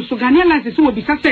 nso ghanaian license wɔ bisa sɛ